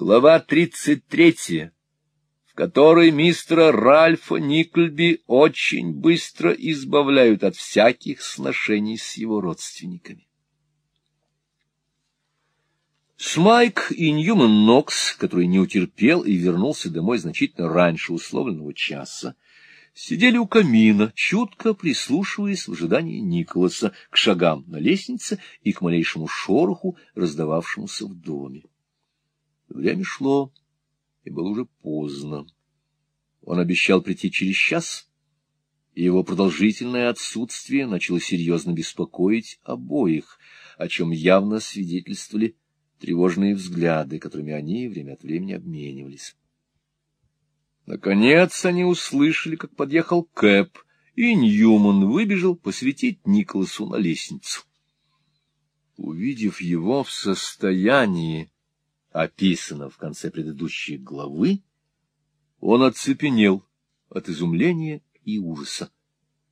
Глава тридцать третья, в которой мистера Ральфа Никльби очень быстро избавляют от всяких сношений с его родственниками. Смайк и Ньюман Нокс, который не утерпел и вернулся домой значительно раньше условленного часа, сидели у камина, чутко прислушиваясь в ожидании Николаса к шагам на лестнице и к малейшему шороху, раздававшемуся в доме. Время шло, и было уже поздно. Он обещал прийти через час, и его продолжительное отсутствие начало серьезно беспокоить обоих, о чем явно свидетельствовали тревожные взгляды, которыми они время от времени обменивались. Наконец они услышали, как подъехал Кэп, и Ньюман выбежал посветить Николасу на лестницу. Увидев его в состоянии, описано в конце предыдущей главы, он оцепенел от изумления и ужаса.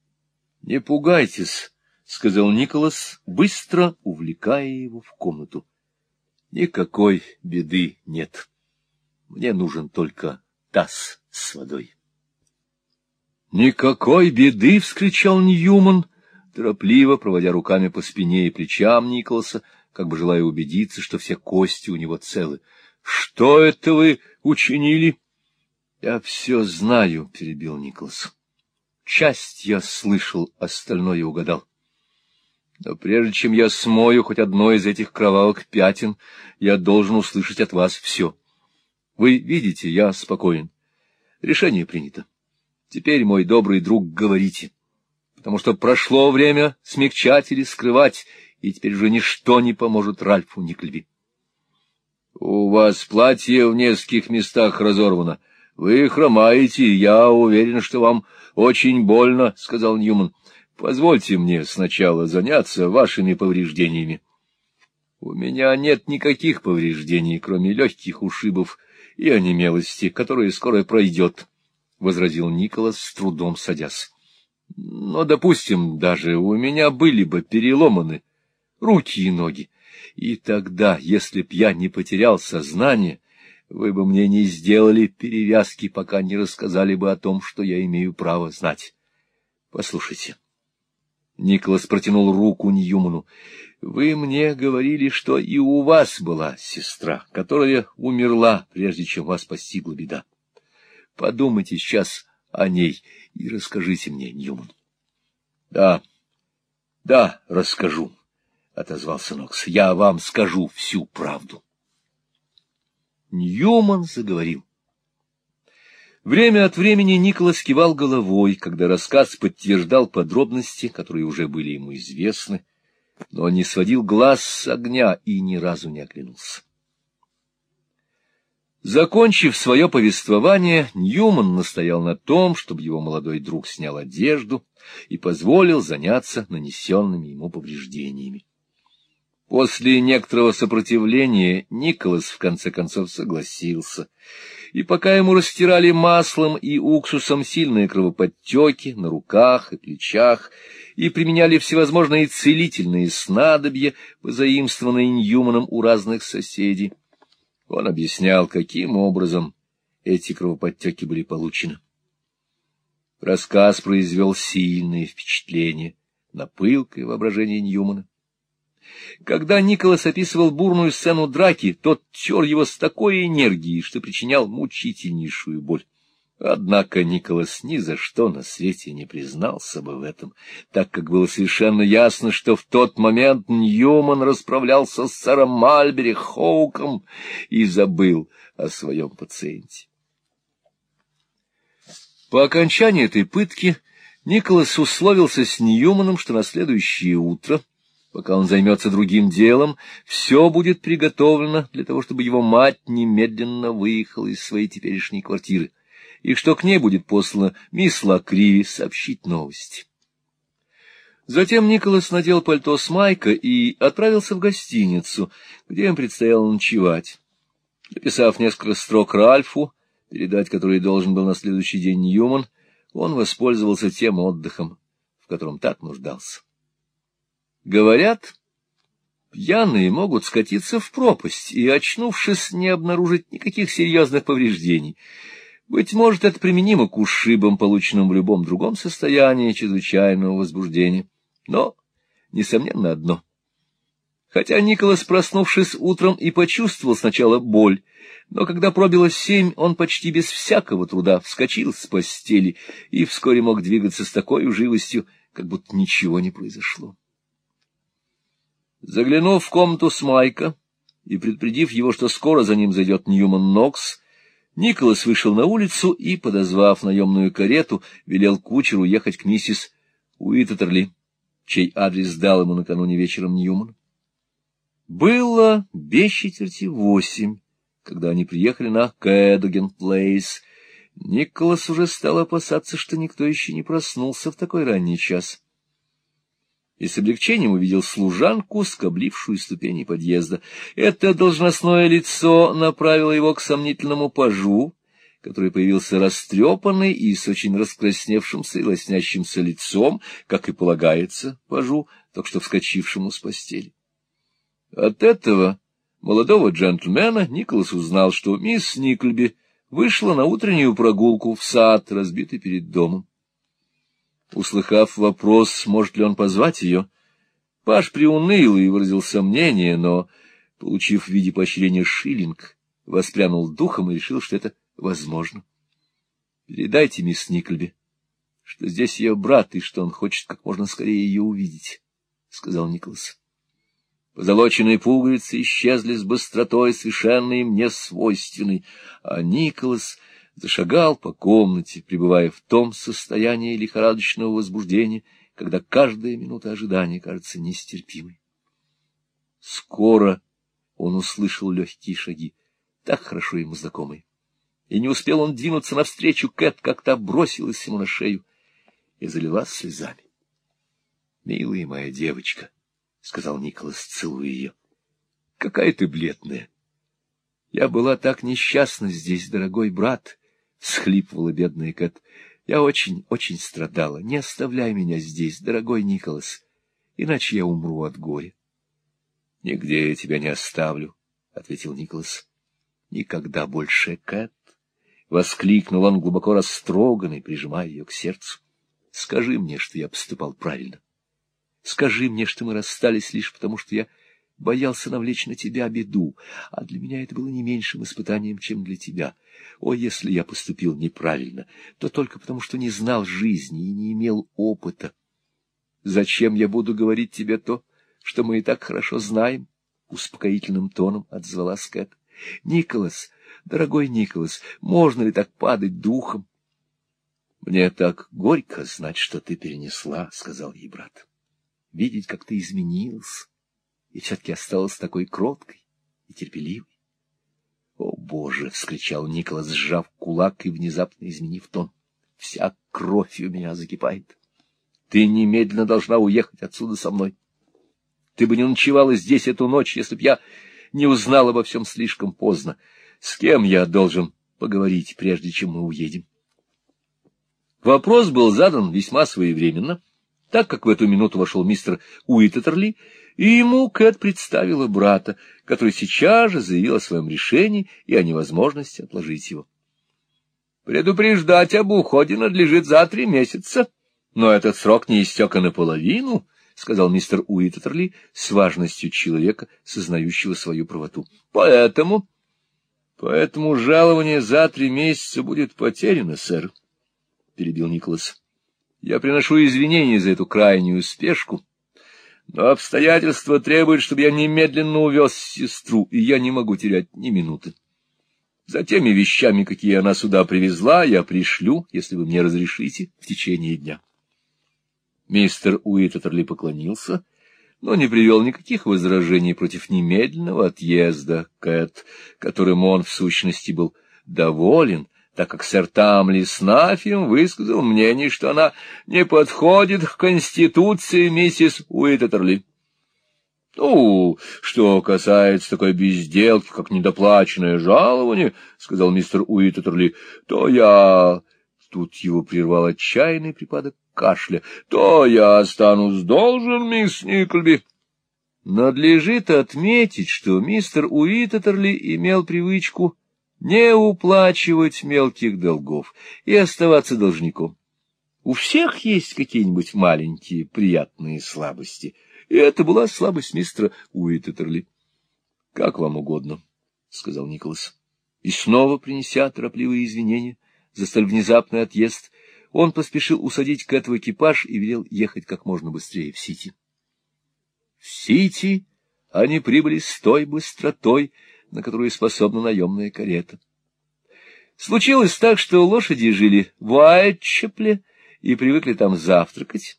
— Не пугайтесь, — сказал Николас, быстро увлекая его в комнату. Никакой беды нет. Мне нужен только таз с водой. «Никакой беды!» — вскричал Ньюман, торопливо проводя руками по спине и плечам Николаса, как бы желая убедиться, что все кости у него целы. «Что это вы учинили?» «Я все знаю», — перебил Николас. «Часть я слышал, остальное угадал. Но прежде чем я смою хоть одно из этих кровавых пятен, я должен услышать от вас все. Вы видите, я спокоен. Решение принято. Теперь, мой добрый друг, говорите, потому что прошло время смягчать или скрывать, и теперь уже ничто не поможет Ральфу Никльби. — У вас платье в нескольких местах разорвано. Вы хромаете, я уверен, что вам очень больно, — сказал Ньюман. Позвольте мне сначала заняться вашими повреждениями. — У меня нет никаких повреждений, кроме легких ушибов и онемелости, которая скоро пройдет, — возразил Николас, с трудом садясь. — Но, допустим, даже у меня были бы переломаны руки и ноги, и тогда, если б я не потерял сознание, вы бы мне не сделали перевязки, пока не рассказали бы о том, что я имею право знать. Послушайте. — Николас протянул руку Ньюману. — Вы мне говорили, что и у вас была сестра, которая умерла, прежде чем вас постигла беда. Подумайте сейчас о ней и расскажите мне, Ньюман. — Да, да, расскажу, — отозвался Нокс. — Я вам скажу всю правду. Ньюман заговорил. Время от времени Николас кивал головой, когда рассказ подтверждал подробности, которые уже были ему известны, но он не сводил глаз с огня и ни разу не оглянулся. Закончив свое повествование, Ньюман настоял на том, чтобы его молодой друг снял одежду и позволил заняться нанесенными ему повреждениями. После некоторого сопротивления Николас в конце концов согласился, и пока ему растирали маслом и уксусом сильные кровоподтеки на руках и плечах, и применяли всевозможные целительные снадобья, позаимствованные Ньюманом у разных соседей, он объяснял, каким образом эти кровоподтеки были получены. Рассказ произвел сильное впечатление на пылкое воображение Ньюмана. Когда Николас описывал бурную сцену драки, тот тер его с такой энергией, что причинял мучительнейшую боль. Однако Николас ни за что на свете не признался бы в этом, так как было совершенно ясно, что в тот момент Ньюман расправлялся с сэром Мальбери Хоуком и забыл о своем пациенте. По окончании этой пытки Николас условился с Ньюманом, что на следующее утро Пока он займется другим делом, все будет приготовлено для того, чтобы его мать немедленно выехала из своей теперешней квартиры, и что к ней будет послана мисс Лакриви сообщить новости. Затем Николас надел пальто с Майка и отправился в гостиницу, где им предстояло ночевать. Написав несколько строк Ральфу, передать который должен был на следующий день Ньюман, он воспользовался тем отдыхом, в котором так нуждался. Говорят, Пьяные могут скатиться в пропасть и, очнувшись, не обнаружить никаких серьезных повреждений. Быть может, это применимо к ушибам, полученным в любом другом состоянии чрезвычайного возбуждения. Но, несомненно, одно. Хотя Николас, проснувшись утром, и почувствовал сначала боль, но когда пробило семь, он почти без всякого труда вскочил с постели и вскоре мог двигаться с такой живостью, как будто ничего не произошло. Заглянув в комнату с Майка и предупредив его, что скоро за ним зайдет Ньюман Нокс, Николас вышел на улицу и, подозвав наемную карету, велел кучеру ехать к миссис Уиттерли, чей адрес дал ему накануне вечером Ньюман. Было без четверти восемь, когда они приехали на Кэдоген-Плейс. Николас уже стал опасаться, что никто еще не проснулся в такой ранний час и с облегчением увидел служанку, скоблившую ступени подъезда. Это должностное лицо направило его к сомнительному пажу, который появился растрепанный и с очень раскрасневшимся и лоснящимся лицом, как и полагается пажу, только что вскочившему с постели. От этого молодого джентльмена Николас узнал, что мисс Никльби вышла на утреннюю прогулку в сад, разбитый перед домом. Услыхав вопрос, может ли он позвать ее, Паш приуныл и выразил сомнение, но, получив в виде поощрения шиллинг, воспрянул духом и решил, что это возможно. — Передайте мисс Никльби, что здесь ее брат и что он хочет как можно скорее ее увидеть, — сказал Николас. Позолоченные пуговицы исчезли с быстротой, совершенно им несвойственной, а Николас зашагал по комнате, пребывая в том состоянии лихорадочного возбуждения, когда каждая минута ожидания кажется нестерпимой. Скоро он услышал легкие шаги, так хорошо ему знакомые. И не успел он двинуться навстречу, Кэт как то бросилась ему на шею и залилась слезами. — Милая моя девочка, — сказал Николас, целуя ее, — какая ты бледная! Я была так несчастна здесь, дорогой брат, — схлипывала бедная Кэт. — Я очень, очень страдала. Не оставляй меня здесь, дорогой Николас, иначе я умру от горя. — Нигде я тебя не оставлю, — ответил Николас. — Никогда больше, Кэт! — воскликнул он, глубоко растроганный, прижимая ее к сердцу. — Скажи мне, что я поступал правильно. Скажи мне, что мы расстались лишь потому, что я боялся навлечь на тебя беду, а для меня это было не меньшим испытанием, чем для тебя. О, если я поступил неправильно, то только потому, что не знал жизни и не имел опыта. Зачем я буду говорить тебе то, что мы и так хорошо знаем? Успокоительным тоном отзвалась Кэт. Николас, дорогой Николас, можно ли так падать духом? Мне так горько знать, что ты перенесла, — сказал ей брат. Видеть, как ты изменился и все-таки осталась такой кроткой и терпеливой. — О, Боже! — вскричал Николас, сжав кулак и внезапно изменив тон. — Вся кровь у меня закипает. Ты немедленно должна уехать отсюда со мной. Ты бы не ночевала здесь эту ночь, если б я не узнал обо всем слишком поздно. С кем я должен поговорить, прежде чем мы уедем? Вопрос был задан весьма своевременно, так как в эту минуту вошел мистер Уиттерли и ему Кэт представила брата, который сейчас же заявил о своем решении и о невозможности отложить его. «Предупреждать об уходе надлежит за три месяца, но этот срок не истек и наполовину», — сказал мистер Уиттерли с важностью человека, сознающего свою правоту. «Поэтому...» «Поэтому жалование за три месяца будет потеряно, сэр», — перебил Николас. «Я приношу извинения за эту крайнюю спешку» Но обстоятельства требуют, чтобы я немедленно увез сестру, и я не могу терять ни минуты. За теми вещами, какие она сюда привезла, я пришлю, если вы мне разрешите, в течение дня. Мистер Уиттерли поклонился, но не привел никаких возражений против немедленного отъезда Кэт, которым он, в сущности, был доволен, так как сэр Тамли Снафием высказал мнение, что она не подходит к конституции миссис Уиттерли. Ну, что касается такой безделки, как недоплаченное жалование, — сказал мистер Уиттерли, — то я... Тут его прервал отчаянный припадок кашля. — То я останусь должен, мисс Никльби. Надлежит отметить, что мистер Уиттерли имел привычку не уплачивать мелких долгов и оставаться должником. У всех есть какие-нибудь маленькие приятные слабости, и это была слабость мистера Уиттерли. — Как вам угодно, — сказал Николас. И снова, принеся торопливые извинения за столь внезапный отъезд, он поспешил усадить к этому экипаж и велел ехать как можно быстрее в Сити. В Сити они прибыли с той быстротой, на которую способна наемная карета. Случилось так, что лошади жили в Уайтчепле и привыкли там завтракать,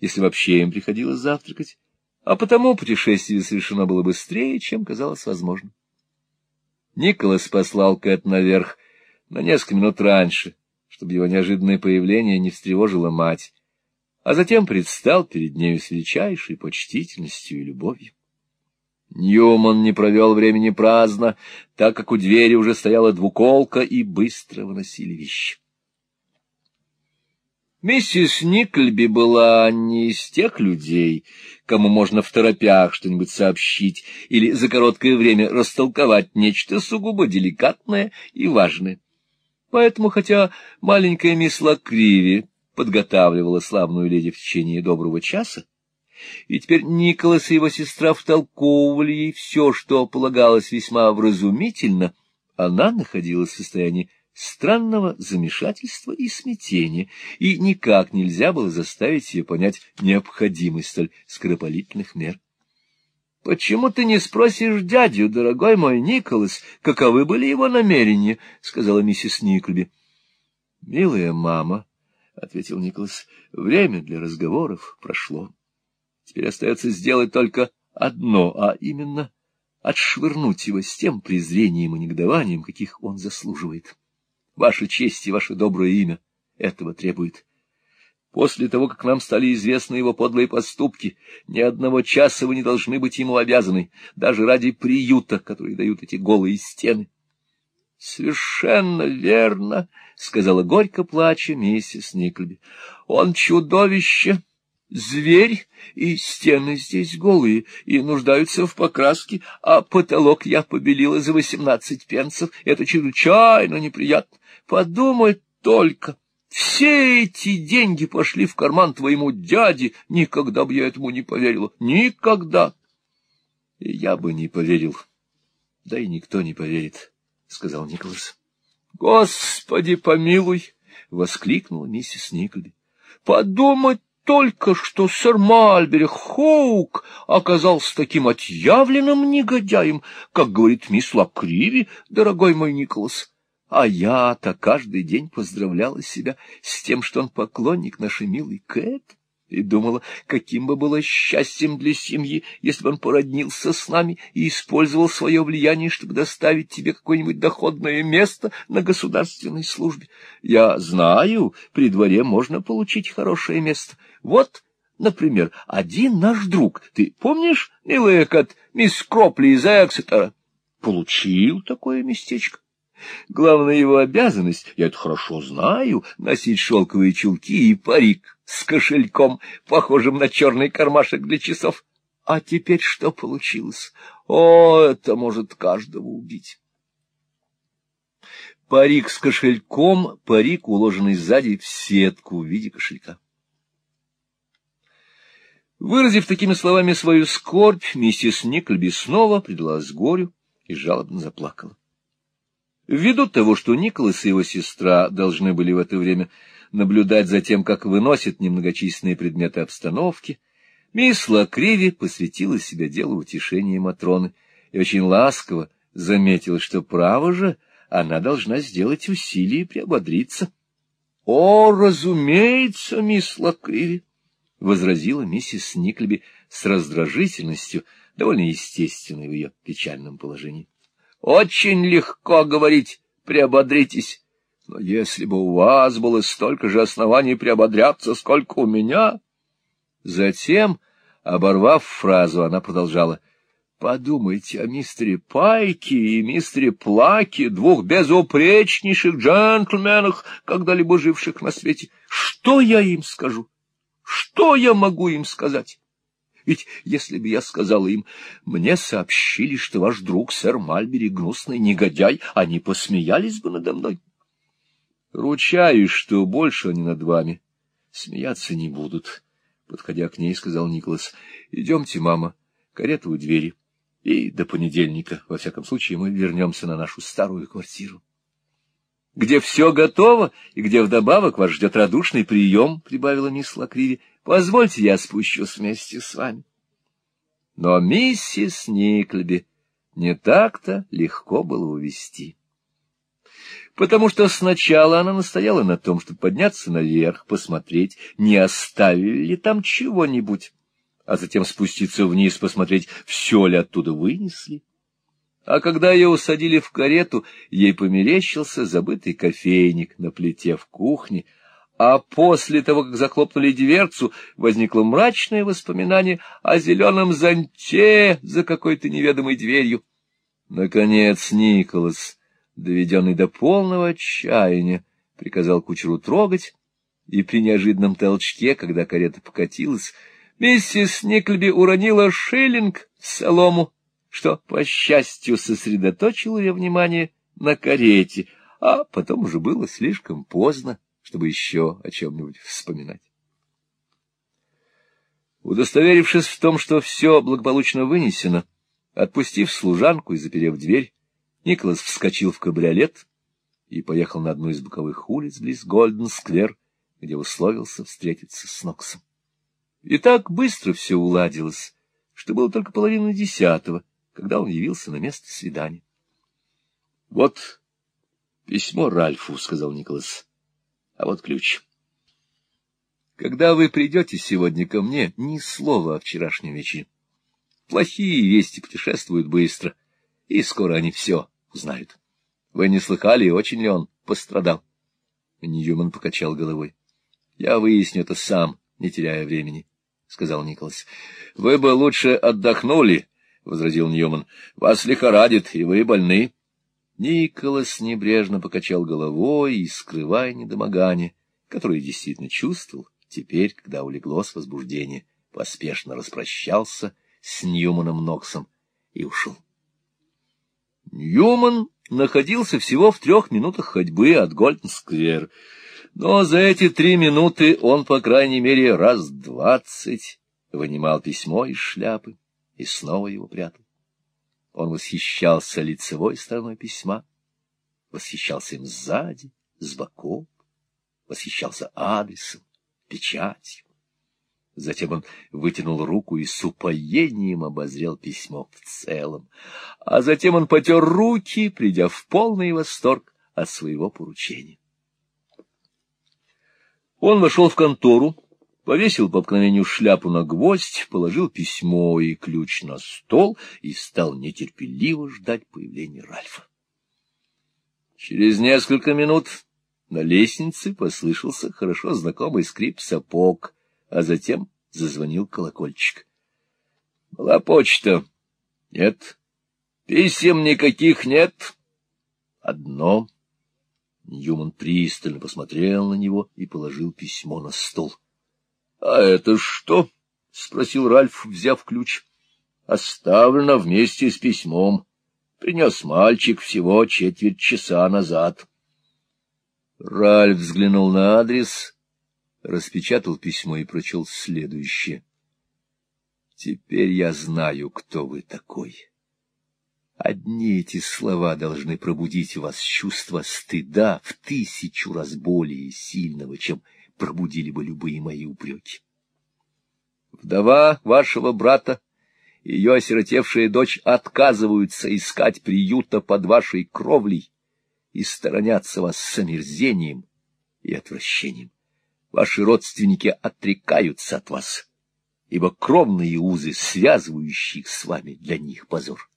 если вообще им приходилось завтракать, а потому путешествие совершено было быстрее, чем казалось возможным. Николас послал Кэт наверх на несколько минут раньше, чтобы его неожиданное появление не встревожило мать, а затем предстал перед нею с величайшей почтительностью и любовью. Ньюман не провел времени праздно, так как у двери уже стояла двуколка и быстро выносили вещи. Миссис Никльби была не из тех людей, кому можно в торопях что-нибудь сообщить или за короткое время растолковать нечто сугубо деликатное и важное. Поэтому, хотя маленькая мисс Лакриви подготавливала славную леди в течение доброго часа, и теперь Николас и его сестра втолковывали ей все, что полагалось весьма вразумительно, она находилась в состоянии странного замешательства и смятения, и никак нельзя было заставить ее понять необходимость столь скоропалительных мер. — Почему ты не спросишь дядю, дорогой мой Николас, каковы были его намерения? — сказала миссис Никльби. — Милая мама, — ответил Николас, — время для разговоров прошло. Теперь остается сделать только одно, а именно отшвырнуть его с тем презрением и негодованием, каких он заслуживает. Ваша честь и ваше доброе имя этого требует. После того, как нам стали известны его подлые поступки, ни одного часа вы не должны быть ему обязаны, даже ради приюта, который дают эти голые стены. — Совершенно верно, — сказала горько плача миссис Никльби. — Он чудовище, Зверь, и стены здесь голые, и нуждаются в покраске, а потолок я побелила за восемнадцать пенсов. Это чрезвычайно неприятно. Подумай только, все эти деньги пошли в карман твоему дяде. Никогда бы я этому не поверила. Никогда. И я бы не поверил. Да и никто не поверит, — сказал Николас. — Господи, помилуй! — воскликнула миссис Никльби. — Подумать только что сэр Мальбери Хоук оказался таким отъявленным негодяем, как говорит мисс Лакриви, дорогой мой Николас. А я-то каждый день поздравляла себя с тем, что он поклонник нашей милой Кэт и думала, каким бы было счастьем для семьи, если бы он породнился с нами и использовал свое влияние, чтобы доставить тебе какое-нибудь доходное место на государственной службе. Я знаю, при дворе можно получить хорошее место. Вот, например, один наш друг, ты помнишь, милая Кат, мисс Кропли из Эксетера, получил такое местечко. Главная его обязанность, я это хорошо знаю, носить шелковые чулки и парик с кошельком, похожим на черный кармашек для часов. А теперь что получилось? О, это может каждого убить. Парик с кошельком, парик, уложенный сзади в сетку в виде кошелька. Выразив такими словами свою скорбь, миссис Никльби снова предалась горю и жалобно заплакала. Ввиду того, что Николас и его сестра должны были в это время наблюдать за тем, как выносят немногочисленные предметы обстановки, мисс Лакриви посвятила себя делу утешения Матроны и очень ласково заметила, что, право же, она должна сделать усилие и приободриться. — О, разумеется, мисс Лакриви! — возразила миссис Никлеби с раздражительностью, довольно естественной в ее печальном положении. Очень легко говорить «приободритесь», но если бы у вас было столько же оснований приободряться, сколько у меня... Затем, оборвав фразу, она продолжала. Подумайте о мистере Пайке и мистере Плаке, двух безупречнейших джентльменах, когда-либо живших на свете. Что я им скажу? Что я могу им сказать? Ведь если бы я сказала им, мне сообщили, что ваш друг сэр Мальбери гнусный негодяй, они посмеялись бы надо мной. Ручаюсь, что больше они над вами смеяться не будут. Подходя к ней, сказал Николас, — Идемте, мама, карета у двери. И до понедельника, во всяком случае, мы вернемся на нашу старую квартиру. — Где все готово, и где вдобавок вас ждет радушный прием, — прибавила мисс Лакриви. — Позвольте, я спущусь вместе с вами. Но миссис Никльби не так-то легко было увести потому что сначала она настояла на том, чтобы подняться наверх, посмотреть, не оставили ли там чего-нибудь, а затем спуститься вниз, посмотреть, все ли оттуда вынесли. А когда ее усадили в карету, ей померещился забытый кофейник на плите в кухне, а после того, как захлопнули дверцу, возникло мрачное воспоминание о зеленом зонте за какой-то неведомой дверью. Наконец Николас доведенный до полного отчаяния, приказал кучеру трогать, и при неожиданном толчке, когда карета покатилась, миссис Никльби уронила шиллинг в солому, что, по счастью, сосредоточило ее внимание на карете, а потом уже было слишком поздно, чтобы еще о чем-нибудь вспоминать. Удостоверившись в том, что все благополучно вынесено, отпустив служанку и заперев дверь, Николас вскочил в кабриолет и поехал на одну из боковых улиц близ Гольден-сквер, где условился встретиться с Ноксом. И так быстро все уладилось, что было только половина десятого, когда он явился на место свидания. — Вот письмо Ральфу, — сказал Николас, — а вот ключ. Когда вы придете сегодня ко мне, ни слова о вчерашнем вечере. Плохие вести путешествуют быстро — и скоро они все узнают. Вы не слыхали, очень ли он пострадал? Ньюман покачал головой. — Я выясню это сам, не теряя времени, — сказал Николас. — Вы бы лучше отдохнули, — возразил Ньюман. — Вас лихорадит, и вы больны. Николас небрежно покачал головой и, скрывая недомогание, которое действительно чувствовал, теперь, когда улеглось возбуждение, поспешно распрощался с Ньюманом Ноксом и ушел. Ньюман находился всего в трех минутах ходьбы от Гольден-сквер, но за эти три минуты он, по крайней мере, раз двадцать вынимал письмо из шляпы и снова его прятал. Он восхищался лицевой стороной письма, восхищался им сзади, с боков, восхищался адресом, печатью. Затем он вытянул руку и с упоением обозрел письмо в целом. А затем он потер руки, придя в полный восторг от своего поручения. Он вошел в контору, повесил по обыкновению шляпу на гвоздь, положил письмо и ключ на стол и стал нетерпеливо ждать появления Ральфа. Через несколько минут на лестнице послышался хорошо знакомый скрип сапог — а затем зазвонил колокольчик. — Была почта. — Нет. — Писем никаких нет. — Одно. Ньюман пристально посмотрел на него и положил письмо на стол. — А это что? — спросил Ральф, взяв ключ. — Оставлено вместе с письмом. Принес мальчик всего четверть часа назад. Ральф взглянул на адрес распечатал письмо и прочел следующее. «Теперь я знаю, кто вы такой. Одни эти слова должны пробудить в вас чувство стыда в тысячу раз более сильного, чем пробудили бы любые мои упреки. Вдова вашего брата ее осиротевшая дочь отказываются искать приюта под вашей кровлей и сторонятся вас с омерзением и отвращением ваши родственники отрекаются от вас, ибо кровные узы, связывающие с вами, для них позор.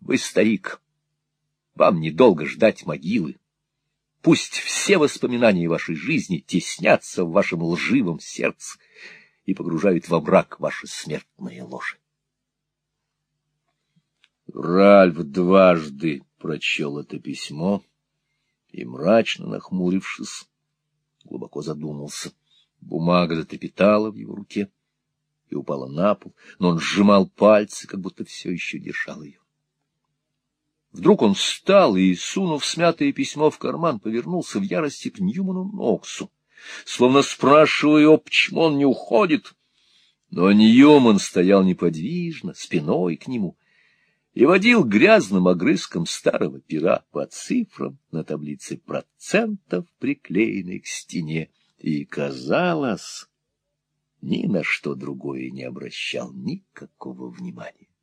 Вы старик, вам недолго ждать могилы. Пусть все воспоминания вашей жизни теснятся в вашем лживом сердце и погружают во мрак ваши смертные ложи. Ральф дважды прочел это письмо и, мрачно нахмурившись, глубоко задумался. Бумага затрепетала в его руке, и упала на пол, но он сжимал пальцы, как будто все еще держал ее. Вдруг он встал и, сунув смятое письмо в карман, повернулся в ярости к Ньюману Ноксу, словно спрашивая его, почему он не уходит. Но Ньюман стоял неподвижно, спиной к нему, и водил грязным огрызком старого пера по цифрам на таблице процентов, приклеенной к стене, и, казалось, ни на что другое не обращал никакого внимания.